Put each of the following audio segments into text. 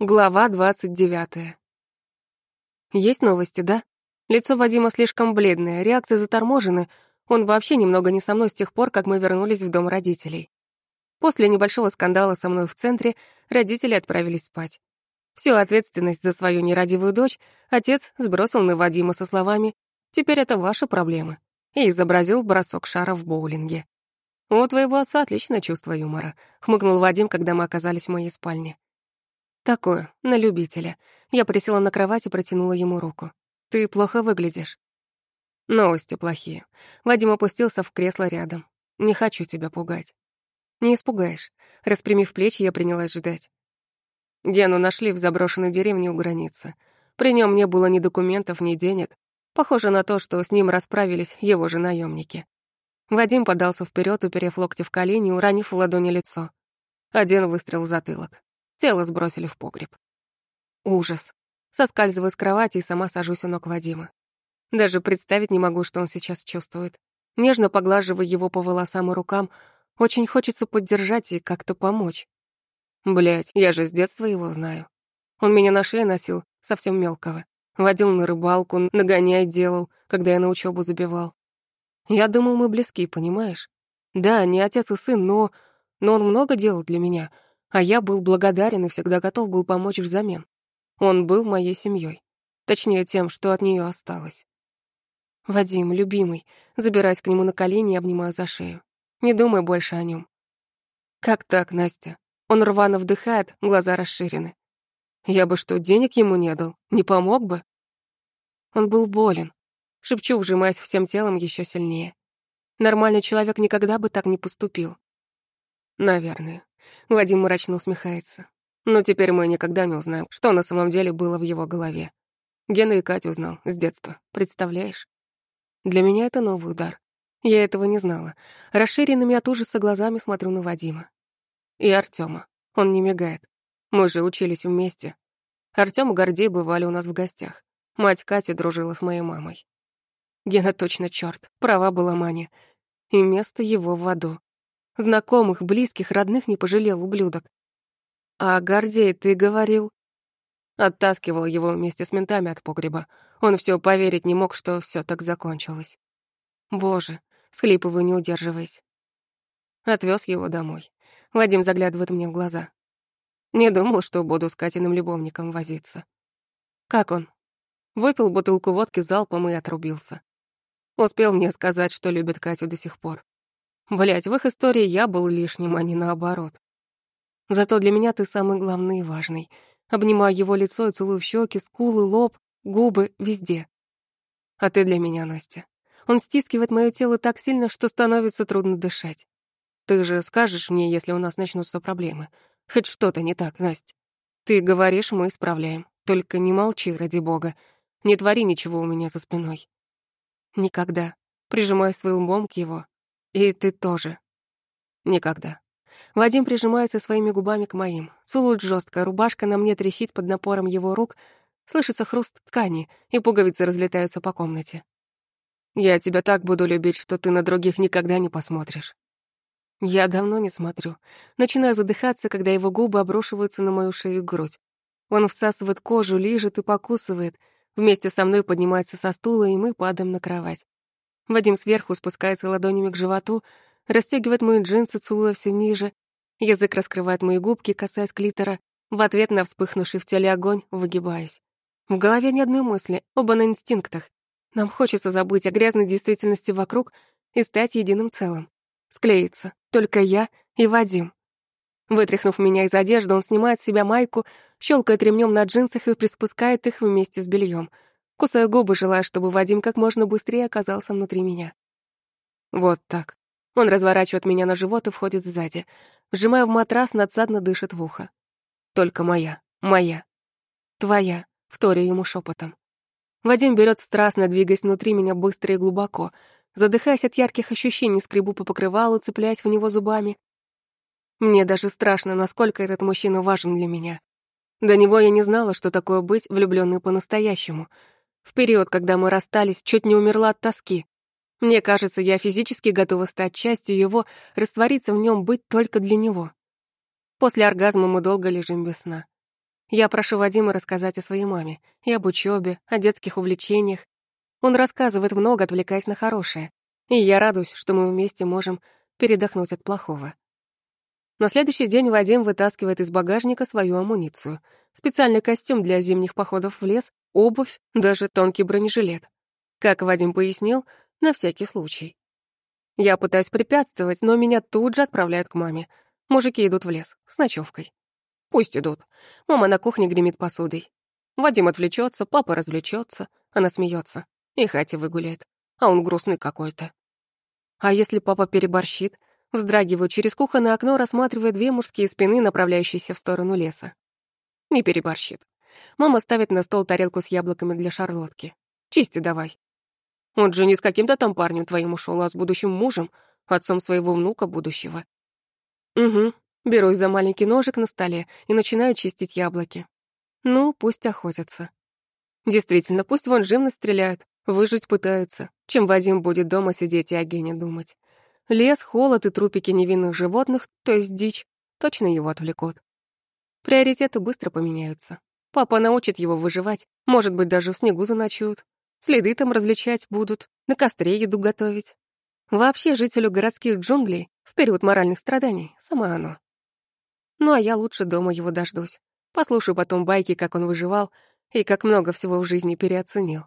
Глава двадцать девятая. Есть новости, да? Лицо Вадима слишком бледное, реакции заторможены. Он вообще немного не со мной с тех пор, как мы вернулись в дом родителей. После небольшого скандала со мной в центре родители отправились спать. Всю ответственность за свою нерадивую дочь отец сбросил на Вадима со словами «Теперь это ваши проблемы» и изобразил бросок шара в боулинге. «У твоего отца отличное чувство юмора», — хмыкнул Вадим, когда мы оказались в моей спальне. Такое, на любителя. Я присела на кровать и протянула ему руку. Ты плохо выглядишь. Новости плохие. Вадим опустился в кресло рядом. Не хочу тебя пугать. Не испугаешь. Распрямив плечи, я принялась ждать. Гену нашли в заброшенной деревне у границы. При нем не было ни документов, ни денег. Похоже на то, что с ним расправились его же наемники. Вадим подался вперед, уперев локти в колени, уронив в ладони лицо. Один выстрел в затылок. Тело сбросили в погреб. Ужас. Соскальзываю с кровати и сама сажусь у ног Вадима. Даже представить не могу, что он сейчас чувствует. Нежно поглаживаю его по волосам и рукам. Очень хочется поддержать и как-то помочь. Блять, я же с детства его знаю. Он меня на шее носил, совсем мелкого. Водил на рыбалку, нагоняй делал, когда я на учебу забивал. Я думал, мы близки, понимаешь? Да, не отец и сын, но... Но он много делал для меня — а я был благодарен и всегда готов был помочь взамен. Он был моей семьей, точнее тем, что от нее осталось. Вадим, любимый, забираюсь к нему на колени и обнимаю за шею. Не думай больше о нем. Как так, Настя? Он рвано вдыхает, глаза расширены. Я бы что, денег ему не дал? Не помог бы? Он был болен. Шепчу, вжимаясь всем телом еще сильнее. Нормальный человек никогда бы так не поступил. Наверное. Вадим мрачно усмехается. Но теперь мы никогда не узнаем, что на самом деле было в его голове. Гена и Катя узнал с детства, представляешь? Для меня это новый удар. Я этого не знала. Расширенными от ужаса глазами смотрю на Вадима. И Артема. Он не мигает. Мы же учились вместе. Артём и Гордей бывали у нас в гостях. Мать Кати дружила с моей мамой. Гена точно чёрт, права была Маня. И место его в аду. Знакомых, близких, родных не пожалел ублюдок. «А Гордей, ты говорил...» Оттаскивал его вместе с ментами от погреба. Он все поверить не мог, что все так закончилось. «Боже!» — схлипываю, не удерживаясь. Отвез его домой. Вадим заглядывает мне в глаза. Не думал, что буду с Катиным любовником возиться. Как он? Выпил бутылку водки залпом и отрубился. Успел мне сказать, что любит Катю до сих пор. Блять, в их истории я был лишним, а не наоборот. Зато для меня ты самый главный и важный. Обнимаю его лицо и целую в щеки, скулы, лоб, губы, везде. А ты для меня, Настя. Он стискивает мое тело так сильно, что становится трудно дышать. Ты же скажешь мне, если у нас начнутся проблемы. Хоть что-то не так, Настя. Ты говоришь, мы исправляем. Только не молчи, ради бога. Не твори ничего у меня за спиной. Никогда. Прижимаю своим лбом к его, и ты тоже. Никогда. Вадим прижимается своими губами к моим. Целует жестко, рубашка на мне трещит под напором его рук, слышится хруст ткани, и пуговицы разлетаются по комнате. Я тебя так буду любить, что ты на других никогда не посмотришь. Я давно не смотрю. Начинаю задыхаться, когда его губы обрушиваются на мою шею и грудь. Он всасывает кожу, лижет и покусывает. Вместе со мной поднимается со стула, и мы падаем на кровать. Вадим сверху спускается ладонями к животу, расстегивает мои джинсы, целуя все ниже. Язык раскрывает мои губки, касаясь клитора. В ответ на вспыхнувший в теле огонь выгибаюсь. В голове ни одной мысли, оба на инстинктах. Нам хочется забыть о грязной действительности вокруг и стать единым целым. Склеиться. Только я и Вадим. Вытряхнув меня из одежды, он снимает с себя майку, щелкает ремнем на джинсах и приспускает их вместе с бельем — Кусаю губы, желая, чтобы Вадим как можно быстрее оказался внутри меня. Вот так. Он разворачивает меня на живот и входит сзади. Вжимая в матрас, надсадно дышит в ухо. Только моя, моя. Твоя, вторя ему шепотом. Вадим берет страстно, двигаясь внутри меня быстро и глубоко. Задыхаясь от ярких ощущений, скребу по покрывалу, цепляясь в него зубами. Мне даже страшно, насколько этот мужчина важен для меня. До него я не знала, что такое быть влюбленной по-настоящему — в период, когда мы расстались, чуть не умерла от тоски. Мне кажется, я физически готова стать частью его, раствориться в нем, быть только для него. После оргазма мы долго лежим без сна. Я прошу Вадима рассказать о своей маме, и об учебе, о детских увлечениях. Он рассказывает много, отвлекаясь на хорошее. И я радуюсь, что мы вместе можем передохнуть от плохого. На следующий день Вадим вытаскивает из багажника свою амуницию. Специальный костюм для зимних походов в лес, обувь, даже тонкий бронежилет. Как Вадим пояснил, на всякий случай. Я пытаюсь препятствовать, но меня тут же отправляют к маме. Мужики идут в лес с ночевкой. Пусть идут. Мама на кухне гремит посудой. Вадим отвлечется, папа развлечется, она смеется и Хати выгуляет. А он грустный какой-то. А если папа переборщит? Вздрагиваю через кухонное окно, рассматривая две мужские спины, направляющиеся в сторону леса. Не переборщит. Мама ставит на стол тарелку с яблоками для шарлотки. Чисти давай. Он же не с каким-то там парнем твоим ушел, а с будущим мужем, отцом своего внука будущего. Угу. Берусь за маленький ножик на столе и начинаю чистить яблоки. Ну, пусть охотятся. Действительно, пусть вон живно стреляют, выжить пытаются, чем Вадим будет дома сидеть и о Гене думать. Лес, холод и трупики невинных животных, то есть дичь, точно его отвлекут. Приоритеты быстро поменяются. Папа научит его выживать, может быть, даже в снегу заночуют. Следы там различать будут, на костре еду готовить. Вообще жителю городских джунглей в период моральных страданий сама оно. Ну а я лучше дома его дождусь. Послушаю потом байки, как он выживал и как много всего в жизни переоценил.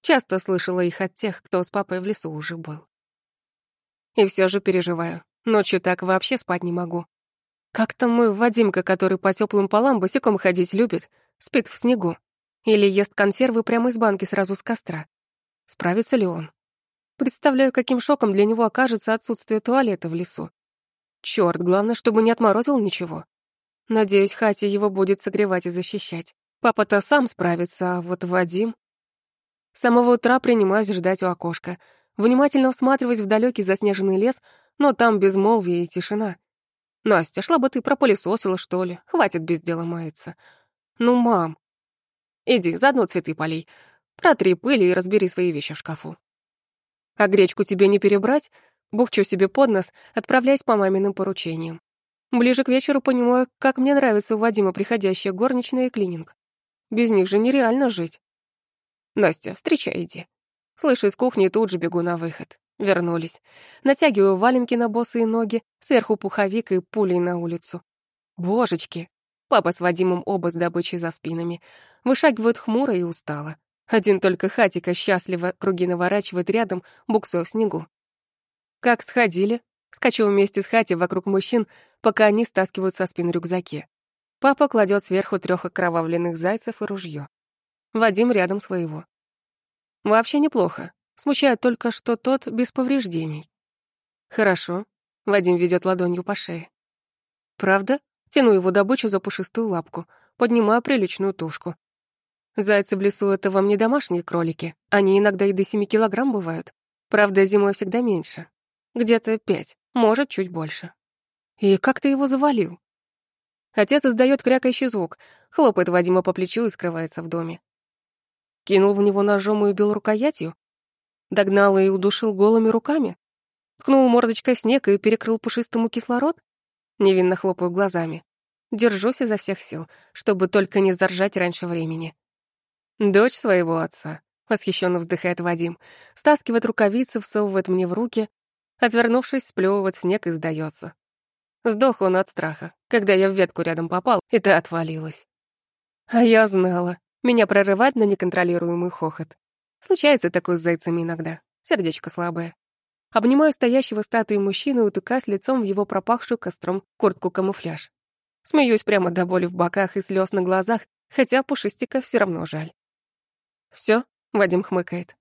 Часто слышала их от тех, кто с папой в лесу уже был. И все же переживаю. Ночью так вообще спать не могу. Как там мой Вадимка, который по теплым полам босиком ходить любит, спит в снегу. Или ест консервы прямо из банки сразу с костра. Справится ли он? Представляю, каким шоком для него окажется отсутствие туалета в лесу. Чёрт, главное, чтобы не отморозил ничего. Надеюсь, Хати его будет согревать и защищать. Папа-то сам справится, а вот Вадим... С самого утра принимаюсь ждать у окошка, внимательно всматриваясь в далекий заснеженный лес, но там безмолвие и тишина. Настя, шла бы ты пропылесосила, что ли? Хватит без дела маяться. Ну, мам, Иди, заодно цветы полей. Протри пыль и разбери свои вещи в шкафу. А гречку тебе не перебрать? Бухчу себе под нос, отправляясь по маминым поручениям. Ближе к вечеру понимаю, как мне нравится у Вадима приходящая горничная и клининг. Без них же нереально жить. Настя, встречай, иди. Слышу из кухни и тут же бегу на выход. Вернулись. Натягиваю валенки на босые ноги, сверху пуховик и пулей на улицу. Божечки, Папа с Вадимом оба с добычей за спинами. Вышагивают хмуро и устало. Один только Хатика счастливо круги наворачивает рядом, буксуя снегу. Как сходили? Скачу вместе с Хати вокруг мужчин, пока они стаскивают со спин рюкзаки. Папа кладет сверху трех окровавленных зайцев и ружье. Вадим рядом своего. Вообще неплохо. Смущает только, что тот без повреждений. Хорошо. Вадим ведет ладонью по шее. Правда? Тяну его добычу за пушистую лапку, поднимаю приличную тушку. Зайцы в лесу — это вам не домашние кролики. Они иногда и до семи килограмм бывают. Правда, зимой всегда меньше. Где-то пять, может, чуть больше. И как ты его завалил? Отец издает крякающий звук, хлопает Вадима по плечу и скрывается в доме. Кинул в него ножом и убил рукоятью? Догнал и удушил голыми руками? Ткнул мордочкой снег и перекрыл пушистому кислород? Невинно хлопаю глазами. Держусь изо всех сил, чтобы только не заржать раньше времени. Дочь своего отца. Восхищенно вздыхает Вадим. Стаскивает рукавицы, всовывает мне в руки. Отвернувшись, сплевывает снег и сдается. Сдох он от страха, когда я в ветку рядом попал, и та отвалилась. А я знала. Меня прорывать на неконтролируемый хохот. Случается такое с зайцами иногда. Сердечко слабое. Обнимаю стоящего статуи мужчину, утыкаясь лицом в его пропахшую костром куртку-камуфляж. Смеюсь прямо до боли в боках и слез на глазах, хотя пушистика все равно жаль. Все? Вадим хмыкает.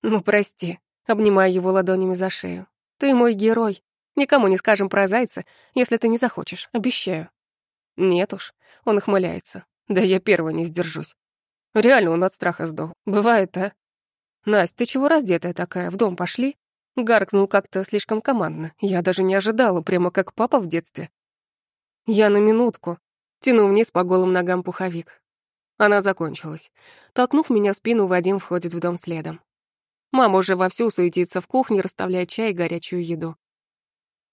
«Ну, прости», — обнимаю его ладонями за шею. «Ты мой герой. Никому не скажем про зайца, если ты не захочешь, обещаю». «Нет уж», — он ухмыляется. «Да я первый не сдержусь. Реально он от страха сдох. Бывает, а?» «Насть, ты чего раздетая такая? В дом пошли?» Гаркнул как-то слишком командно. Я даже не ожидала, прямо как папа в детстве. Я на минутку. Тяну вниз по голым ногам пуховик. Она закончилась. Толкнув меня в спину, Вадим входит в дом следом. Мама уже вовсю суетится в кухне, расставляя чай и горячую еду.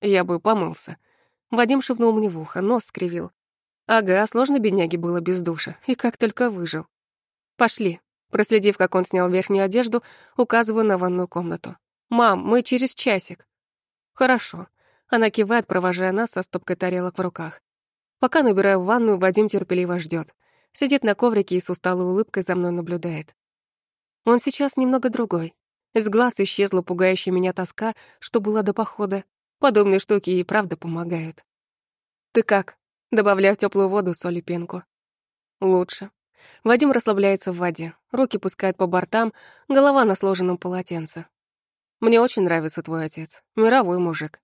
Я бы помылся. Вадим шепнул мне в ухо, нос скривил. Ага, сложно бедняге было без душа, и как только выжил. Пошли. Проследив, как он снял верхнюю одежду, указываю на ванную комнату. «Мам, мы через часик». «Хорошо». Она кивает, провожая нас со стопкой тарелок в руках. Пока набираю ванную, Вадим терпеливо ждет. Сидит на коврике и с усталой улыбкой за мной наблюдает. Он сейчас немного другой. Из глаз исчезла пугающая меня тоска, что была до похода. Подобные штуки и правда помогают. «Ты как?» Добавляю теплую воду соль и пенку. «Лучше». Вадим расслабляется в воде, руки пускает по бортам, голова на сложенном полотенце. «Мне очень нравится твой отец, мировой мужик».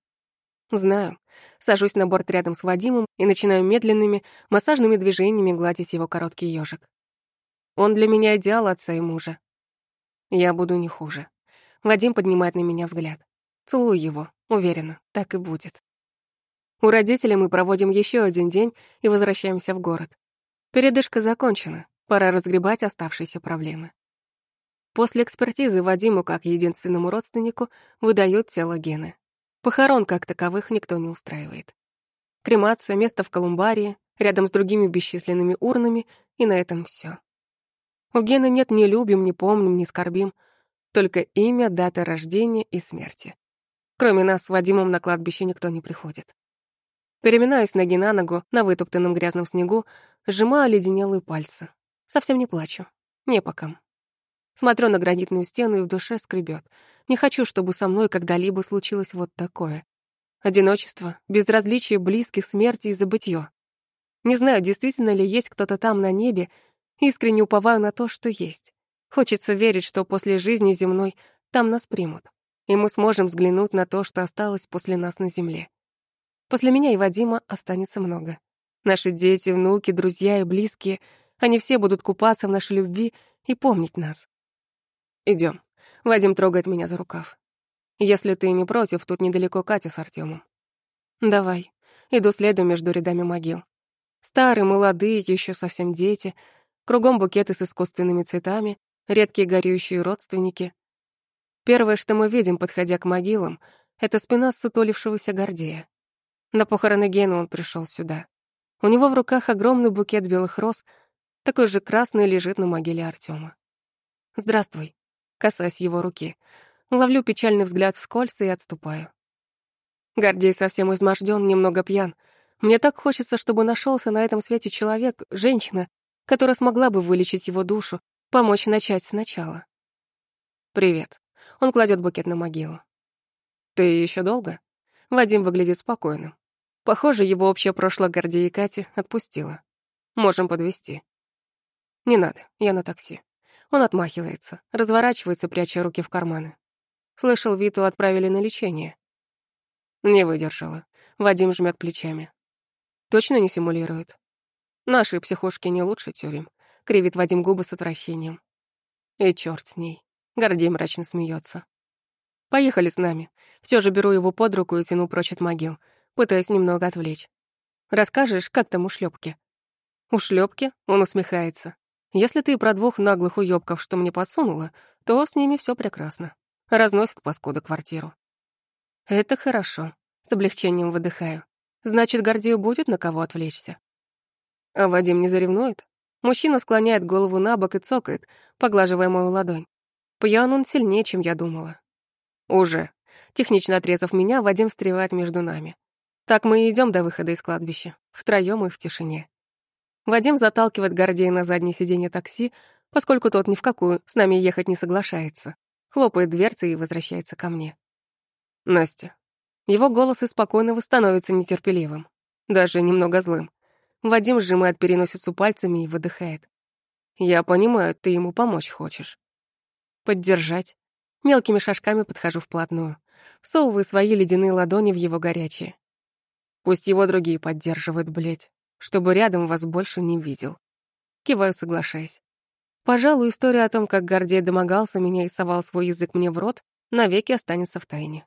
Знаю. Сажусь на борт рядом с Вадимом и начинаю медленными, массажными движениями гладить его короткий ежик. Он для меня идеал отца и мужа. Я буду не хуже. Вадим поднимает на меня взгляд. Целую его, уверена, так и будет. У родителей мы проводим еще один день и возвращаемся в город. Передышка закончена, пора разгребать оставшиеся проблемы. После экспертизы Вадиму, как единственному родственнику, выдают тело Гены. Похорон как таковых никто не устраивает. Кремация, место в колумбарии, рядом с другими бесчисленными урнами, и на этом все. У Гены нет ни любим, ни помним, ни скорбим — только имя, дата рождения и смерти. Кроме нас с Вадимом на кладбище никто не приходит. Переминаюсь ноги на ногу на вытоптанном грязном снегу, сжимаю оледенелые пальцы. Совсем не плачу. Не по ком. Смотрю на гранитную стену и в душе скребет. Не хочу, чтобы со мной когда-либо случилось вот такое. Одиночество, безразличие близких, смерти и забытье. Не знаю, действительно ли есть кто-то там на небе, искренне уповаю на то, что есть. Хочется верить, что после жизни земной там нас примут, и мы сможем взглянуть на то, что осталось после нас на земле. После меня и Вадима останется много. Наши дети, внуки, друзья и близкие, они все будут купаться в нашей любви и помнить нас. Идем. Вадим трогает меня за рукав. Если ты не против, тут недалеко Катя с Артемом. Давай. Иду следом между рядами могил. Старые, молодые, еще совсем дети. Кругом букеты с искусственными цветами, редкие горюющие родственники. Первое, что мы видим, подходя к могилам, это спина сутулившегося Гордея. На похороны Гены он пришел сюда. У него в руках огромный букет белых роз, такой же красный лежит на могиле Артема. «Здравствуй», касаясь его руки. Ловлю печальный взгляд вскользь и отступаю. Гордей совсем измождён, немного пьян. Мне так хочется, чтобы нашелся на этом свете человек, женщина, которая смогла бы вылечить его душу, Помочь начать сначала. «Привет». Он кладет букет на могилу. «Ты еще долго?» Вадим выглядит спокойным. Похоже, его общее прошлое Гордея и Кати отпустило. Можем подвести. Не надо, я на такси. Он отмахивается, разворачивается, пряча руки в карманы. Слышал, Виту отправили на лечение. Не выдержала. Вадим жмет плечами. Точно не симулирует. Наши психушки не лучше тюрем. — кривит Вадим губы с отвращением. И черт с ней. Гордей мрачно смеется. Поехали с нами. Все же беру его под руку и тяну прочь от могил, пытаясь немного отвлечь. Расскажешь, как там у шлепки? У шлепки? Он усмехается. Если ты про двух наглых уёбков, что мне подсунула, то с ними все прекрасно. Разносит паскуда квартиру. Это хорошо. С облегчением выдыхаю. Значит, Гордею будет на кого отвлечься. А Вадим не заревнует? Мужчина склоняет голову на бок и цокает, поглаживая мою ладонь. Пьян он сильнее, чем я думала. Уже. Технично отрезав меня, Вадим встревает между нами. Так мы и идем до выхода из кладбища, втроём и в тишине. Вадим заталкивает Гордея на заднее сиденье такси, поскольку тот ни в какую с нами ехать не соглашается. Хлопает дверцей и возвращается ко мне. Настя. Его голос из спокойного становится нетерпеливым, даже немного злым. Вадим сжимает переносицу пальцами и выдыхает. «Я понимаю, ты ему помочь хочешь». «Поддержать». Мелкими шажками подхожу вплотную, всовываю свои ледяные ладони в его горячие. Пусть его другие поддерживают, блядь, чтобы рядом вас больше не видел. Киваю, соглашаясь. Пожалуй, история о том, как Гордей домогался меня и совал свой язык мне в рот, навеки останется в тайне.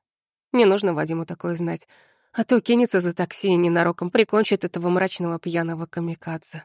Не нужно Вадиму такое знать, а то кинется за такси и ненароком прикончит этого мрачного пьяного камикадзе.